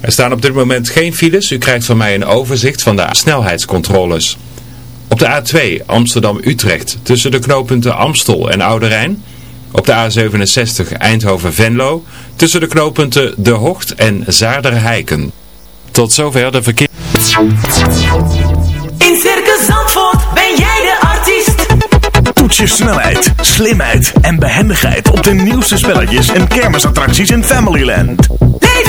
Er staan op dit moment geen files. U krijgt van mij een overzicht van de snelheidscontroles. Op de A2 Amsterdam-Utrecht tussen de knooppunten Amstel en Oude Rijn. Op de A67 Eindhoven-Venlo tussen de knooppunten De Hocht en Zaarderheiken. Tot zover de verkeer... In Circus Zandvoort ben jij de artiest. Toets je snelheid, slimheid en behendigheid op de nieuwste spelletjes en kermisattracties in Familyland. Leef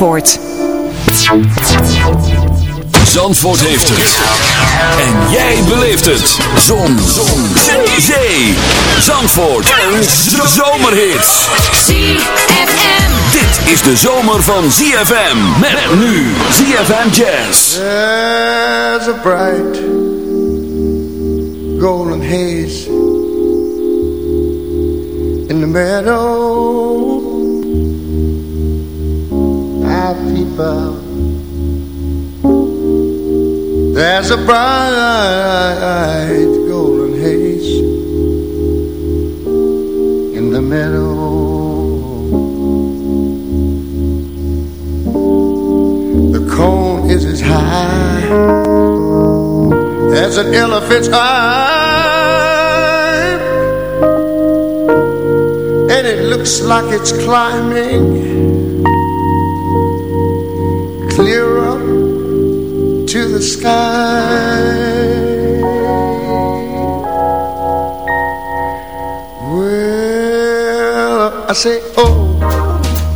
Zandvoort. Zandvoort heeft het. En jij beleeft het. Zon. Zon. Zee. Zee. Zandvoort. Een zomerhit. ZFM. Dit is de zomer van ZFM. Met nu ZFM Jazz. There's a bright golden haze in the meadow. Peep out. There's a bright golden haze in the meadow. The cone is as high as an elephant's eye, and it looks like it's climbing up to the sky. Well, I say, oh,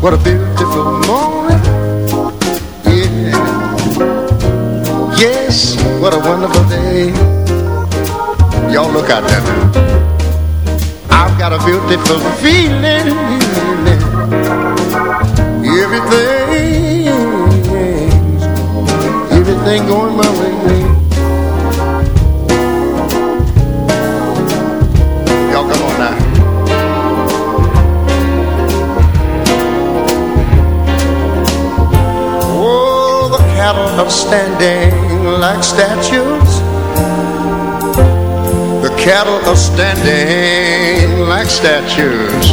what a beautiful morning. Yeah. Yes, what a wonderful day. Y'all look out there. I've got a beautiful feeling. Everything, everything going my way. Y'all come on now. Oh, the cattle are standing like statues. The cattle are standing like statues.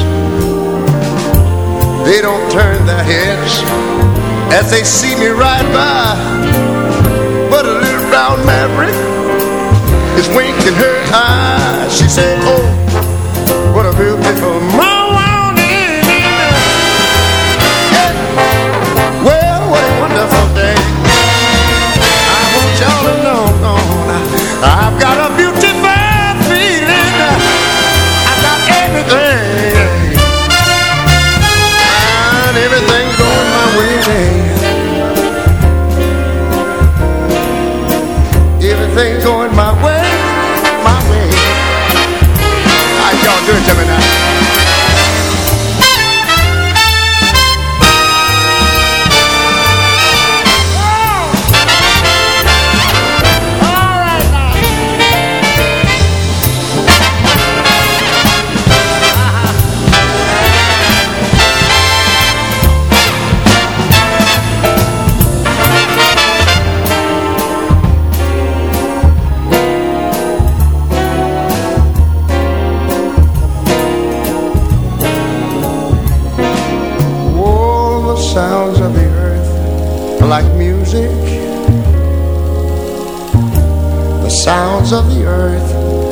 They don't turn their heads as they see me ride by. Brown maverick is winking her eye. She said, Oh, what a beautiful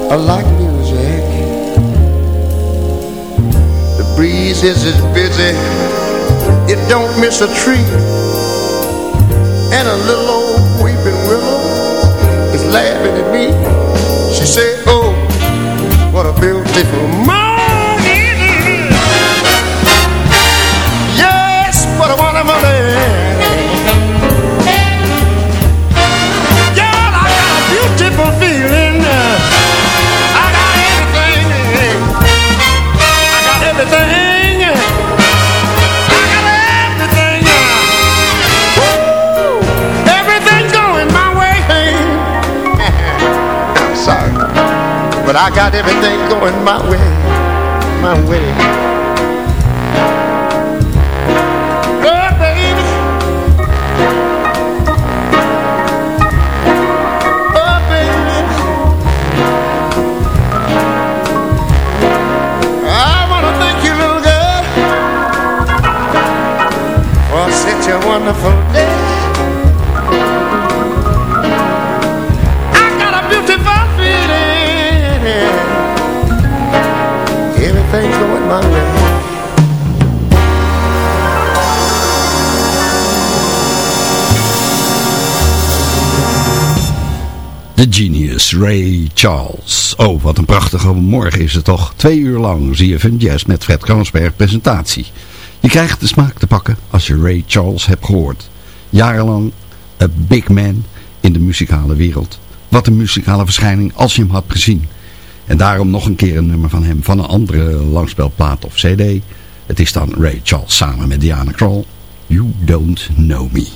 are like music. The breeze is as busy, it don't miss a tree. And a little old weeping willow is laughing at me. She said, oh, what a beautiful I got everything going my way. My way. Oh, baby. Oh, baby. I want to thank you, little girl, for such a wonderful The Genius, Ray Charles. Oh, wat een prachtige morgen is het toch. Twee uur lang zie je Jazz met Fred Kransberg presentatie. Je krijgt de smaak te pakken als je Ray Charles hebt gehoord. Jarenlang een big man in de muzikale wereld. Wat een muzikale verschijning als je hem had gezien. En daarom nog een keer een nummer van hem van een andere langspelplaat of cd. Het is dan Ray Charles samen met Diana Krall. You Don't Know Me.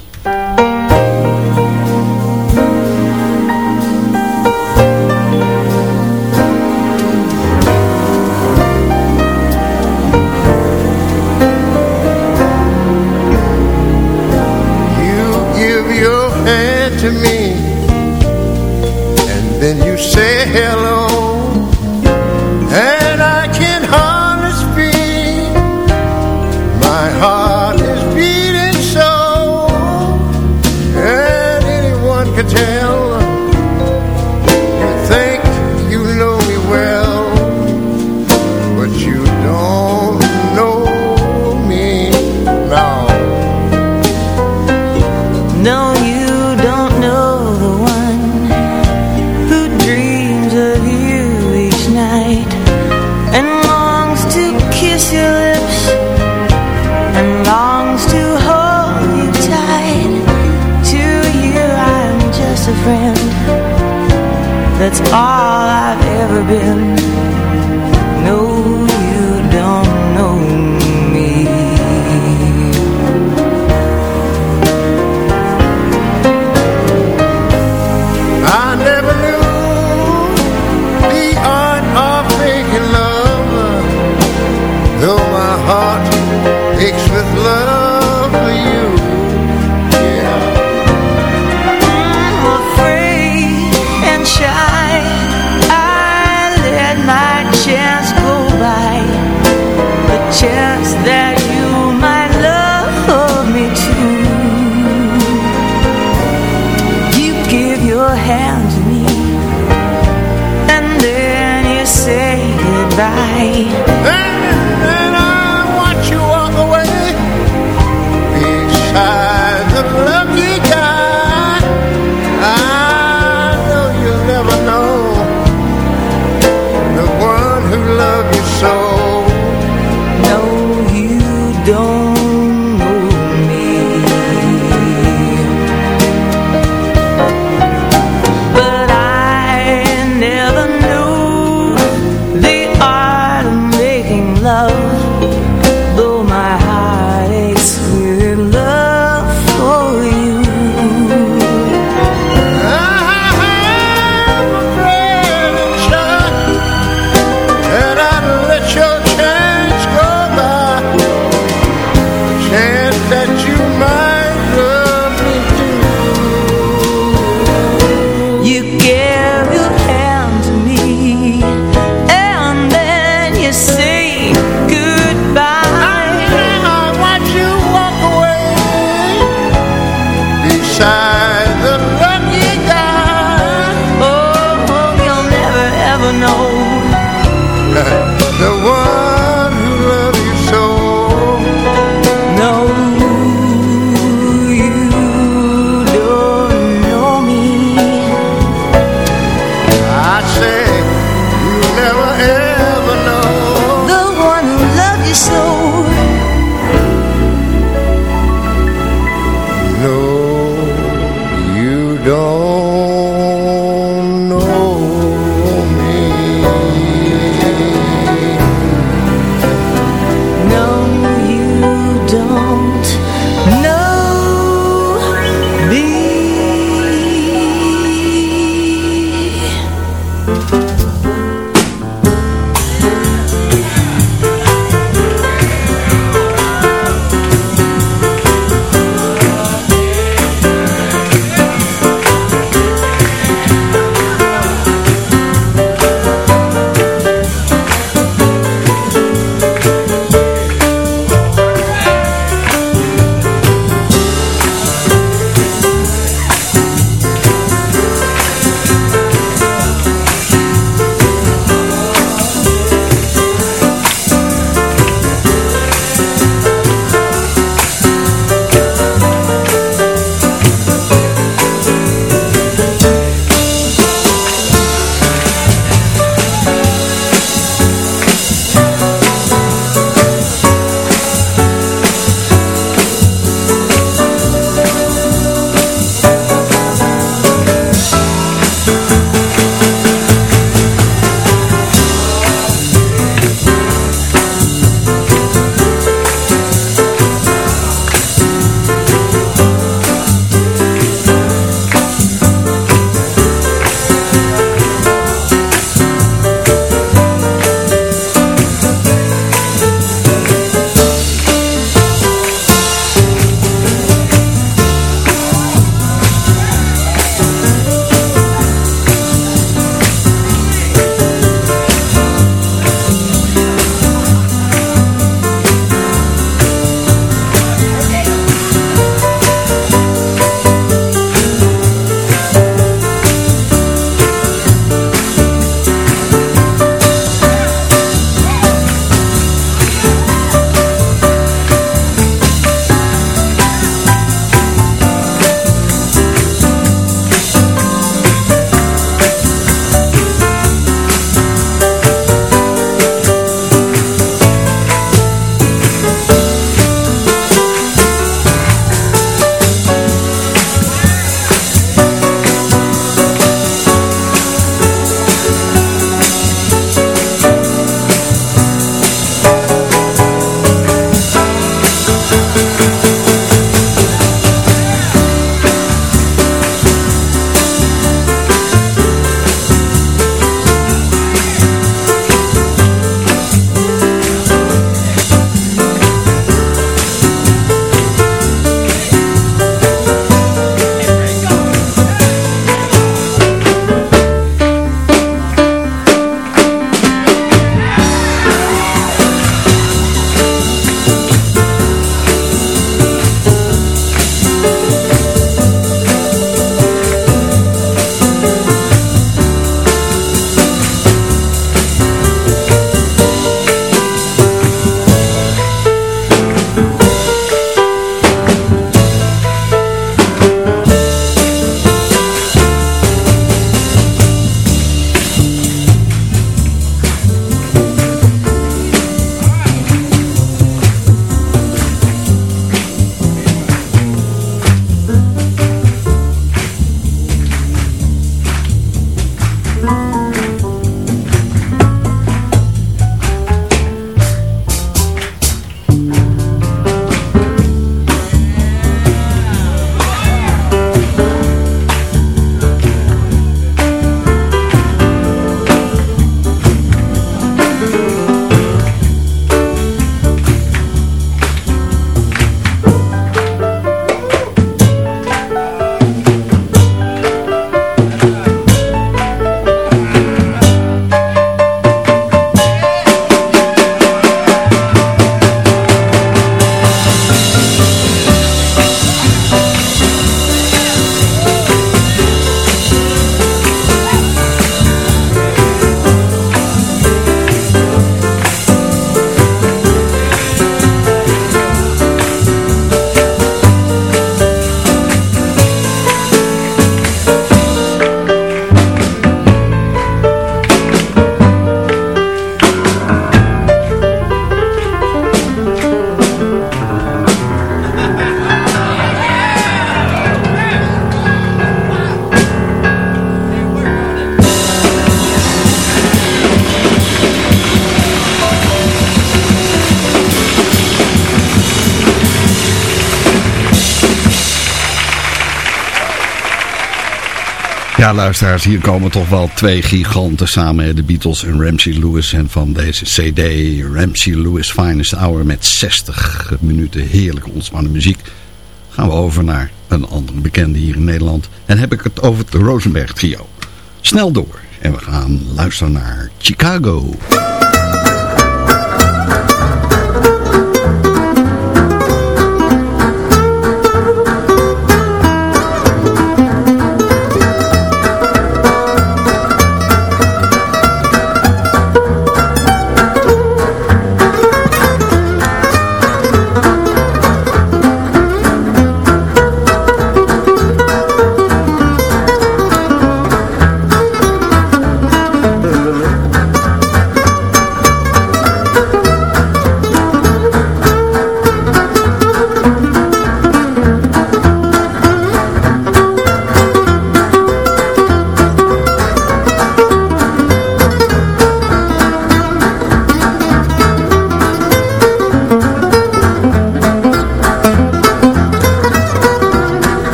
Luisteraars, hier komen toch wel twee giganten samen. De Beatles en Ramsey Lewis. En van deze cd, Ramsey Lewis Finest Hour met 60 minuten heerlijke ontspannen muziek. Gaan we over naar een andere bekende hier in Nederland. En heb ik het over het Rosenberg trio. Snel door. En we gaan luisteren naar Chicago.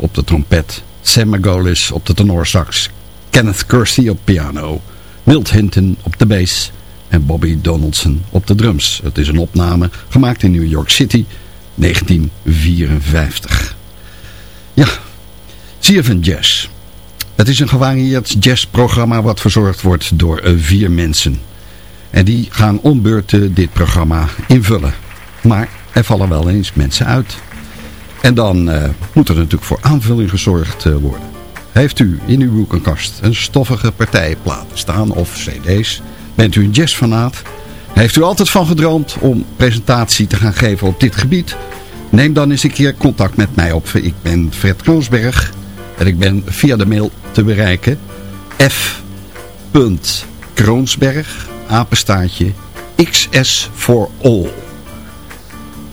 Op de trompet. Sam Margolis op de tenorsax. Kenneth Kirsty op piano. Milt Hinton op de bass. En Bobby Donaldson op de drums. Het is een opname gemaakt in New York City 1954. Ja, CFN Jazz. Het is een gevarieerd jazzprogramma wat verzorgd wordt door eh, vier mensen. En die gaan om dit programma invullen. Maar er vallen wel eens mensen uit. En dan uh, moet er natuurlijk voor aanvulling gezorgd uh, worden. Heeft u in uw boekenkast een stoffige partijplaten staan of cd's? Bent u een jazzfanaat? Heeft u altijd van gedroomd om presentatie te gaan geven op dit gebied? Neem dan eens een keer contact met mij op. Ik ben Fred Kroonsberg en ik ben via de mail te bereiken f.kroonsberg apenstaartje XS for all.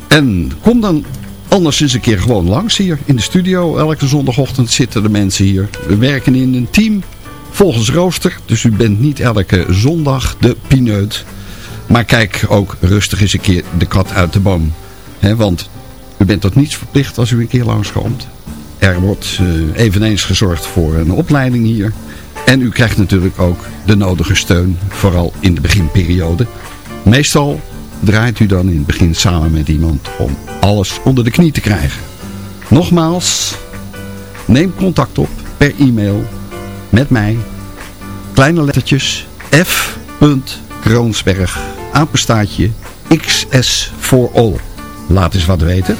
En kom dan anders eens een keer gewoon langs hier in de studio. Elke zondagochtend zitten de mensen hier. We werken in een team volgens rooster. Dus u bent niet elke zondag de pineut. Maar kijk ook rustig eens een keer de kat uit de boom. Want u bent tot niets verplicht als u een keer langskomt. Er wordt uh, eveneens gezorgd voor een opleiding hier. En u krijgt natuurlijk ook de nodige steun, vooral in de beginperiode. Meestal draait u dan in het begin samen met iemand om alles onder de knie te krijgen. Nogmaals, neem contact op per e-mail met mij. Kleine lettertjes F. Apenstaatje XS for all. Laat eens wat weten.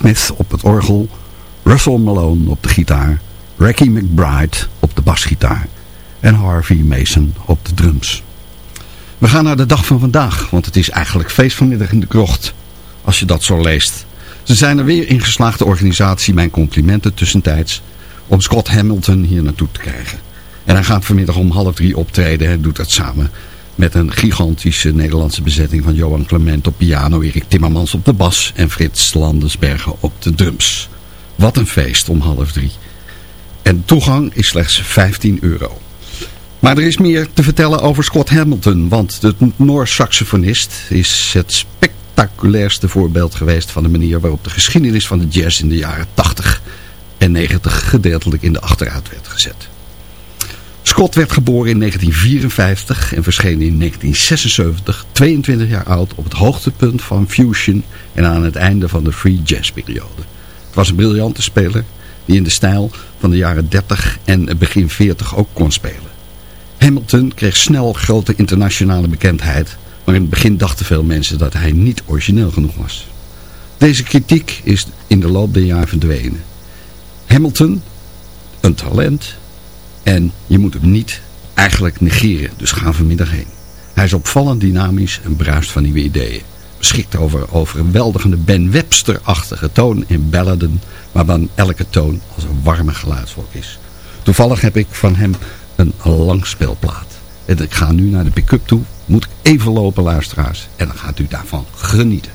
Smith op het orgel, Russell Malone op de gitaar, Racky McBride op de basgitaar en Harvey Mason op de drums. We gaan naar de dag van vandaag, want het is eigenlijk feest vanmiddag in de krocht, als je dat zo leest. Ze zijn er weer in geslaagde organisatie, mijn complimenten tussentijds, om Scott Hamilton hier naartoe te krijgen. En hij gaat vanmiddag om half drie optreden en doet dat samen met een gigantische Nederlandse bezetting van Johan Clement op piano, Erik Timmermans op de bas en Frits Landesbergen op de drums. Wat een feest om half drie. En toegang is slechts 15 euro. Maar er is meer te vertellen over Scott Hamilton, want de Noor-saxofonist is het spectaculairste voorbeeld geweest van de manier waarop de geschiedenis van de jazz in de jaren 80 en 90 gedeeltelijk in de achteruit werd gezet. Scott werd geboren in 1954 en verscheen in 1976, 22 jaar oud, op het hoogtepunt van fusion en aan het einde van de free jazz periode. Het was een briljante speler die in de stijl van de jaren 30 en begin 40 ook kon spelen. Hamilton kreeg snel grote internationale bekendheid, maar in het begin dachten veel mensen dat hij niet origineel genoeg was. Deze kritiek is in de loop der jaren verdwenen. Hamilton, een talent, en je moet hem niet eigenlijk negeren, dus ga vanmiddag heen. Hij is opvallend dynamisch en bruist van nieuwe ideeën. Beschikt over overweldigende Ben Webster-achtige toon in balladen, dan elke toon als een warme geluidswolk is. Toevallig heb ik van hem een langspeelplaat. En ik ga nu naar de pick-up toe, moet ik even lopen luisteraars, en dan gaat u daarvan genieten.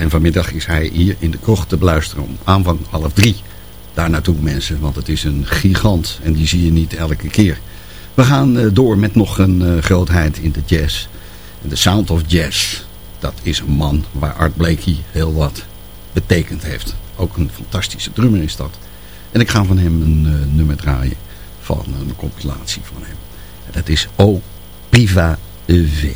En vanmiddag is hij hier in de krocht te beluisteren om aanvang half drie. Daar naartoe mensen, want het is een gigant en die zie je niet elke keer. We gaan eh, door met nog een uh, grootheid in de jazz. De Sound of Jazz, dat is een man waar Art Blakey heel wat betekend heeft. Ook een fantastische drummer is dat. En ik ga van hem een uh, nummer draaien van een compilatie van hem. En dat is O Priva V.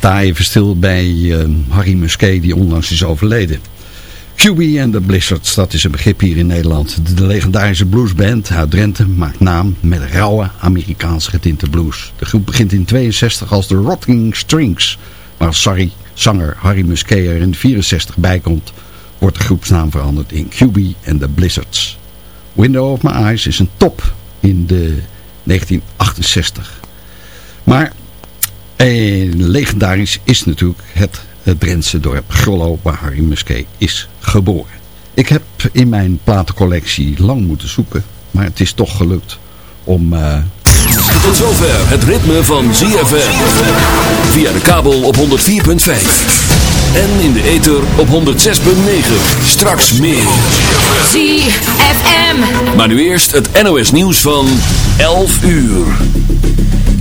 sta even stil bij uh, Harry Musquet die onlangs is overleden. QB and the Blizzards, dat is een begrip hier in Nederland. De legendarische bluesband uit Drenthe maakt naam met rauwe Amerikaans getinte blues. De groep begint in 62 als de Rotting Strings. Maar als sorry, zanger Harry Musquet er in 64 bij komt, wordt de groepsnaam veranderd in QB and the Blizzards. Window of My Eyes is een top in de 1968. Maar eh, legendarisch is natuurlijk het, het Drentse dorp Grollo waar Harry Musquet is geboren. Ik heb in mijn platencollectie lang moeten zoeken, maar het is toch gelukt om... Uh... Tot zover het ritme van ZFM. Via de kabel op 104.5. En in de ether op 106.9. Straks meer. ZFM. Maar nu eerst het NOS nieuws van 11 uur.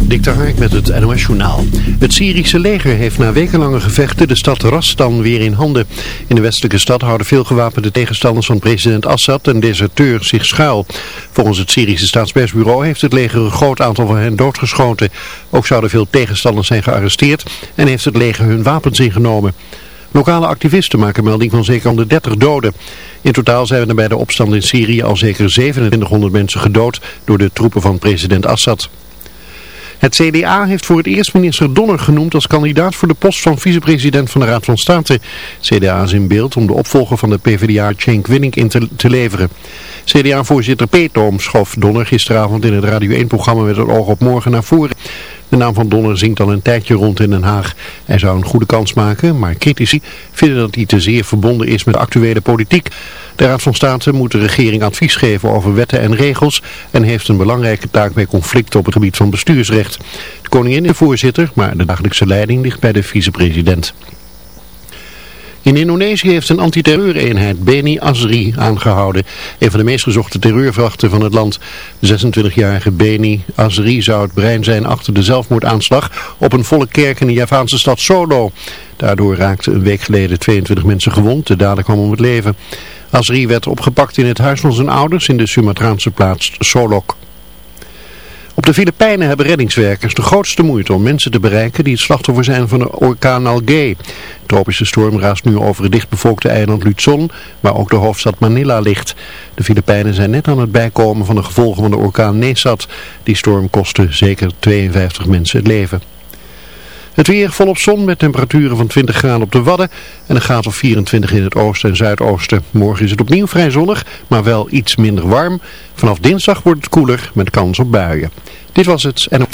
Dik Hark met het NOS Journaal. Het Syrische leger heeft na wekenlange gevechten de stad Rastan weer in handen. In de westelijke stad houden veel gewapende tegenstanders van president Assad en deserteur zich schuil. Volgens het Syrische staatspersbureau heeft het leger een groot aantal van hen doodgeschoten. Ook zouden veel tegenstanders zijn gearresteerd en heeft het leger hun wapens ingenomen. Lokale activisten maken melding van zeker 130 doden. In totaal zijn er bij de opstand in Syrië al zeker 2700 mensen gedood door de troepen van president Assad. Het CDA heeft voor het eerst minister Donner genoemd als kandidaat voor de post van vicepresident van de Raad van State. CDA is in beeld om de opvolger van de PvdA Cenk Winning in te, leveren. CDA-voorzitter Peetoom schoof Donner gisteravond in het Radio 1-programma met het oog op morgen naar voren. De naam van Donner zingt al een tijdje rond in Den Haag. Hij zou een goede kans maken, maar critici vinden dat hij te zeer verbonden is met de actuele politiek. De Raad van State moet de regering advies geven over wetten en regels en heeft een belangrijke taak bij conflicten op het gebied van bestuursrecht. De koningin is voorzitter, maar de dagelijkse leiding ligt bij de vicepresident. In Indonesië heeft een antiterreureenheid Beni Asri aangehouden. Een van de meest gezochte terreurvrachten van het land. De 26-jarige Beni Asri zou het brein zijn achter de zelfmoordaanslag op een volle kerk in de Javaanse stad Solo. Daardoor raakten een week geleden 22 mensen gewond. De dader kwam om het leven. Asri werd opgepakt in het huis van zijn ouders in de Sumatraanse plaats Solok. Op de Filipijnen hebben reddingswerkers de grootste moeite om mensen te bereiken die het slachtoffer zijn van de orkaan Algae. Tropische storm raast nu over het dichtbevolkte eiland Luzon, waar ook de hoofdstad Manila ligt. De Filipijnen zijn net aan het bijkomen van de gevolgen van de orkaan Nesat. Die storm kostte zeker 52 mensen het leven. Het weer volop zon met temperaturen van 20 graden op de Wadden en een graad of 24 in het oosten en zuidoosten. Morgen is het opnieuw vrij zonnig, maar wel iets minder warm. Vanaf dinsdag wordt het koeler met kans op buien. Dit was het en...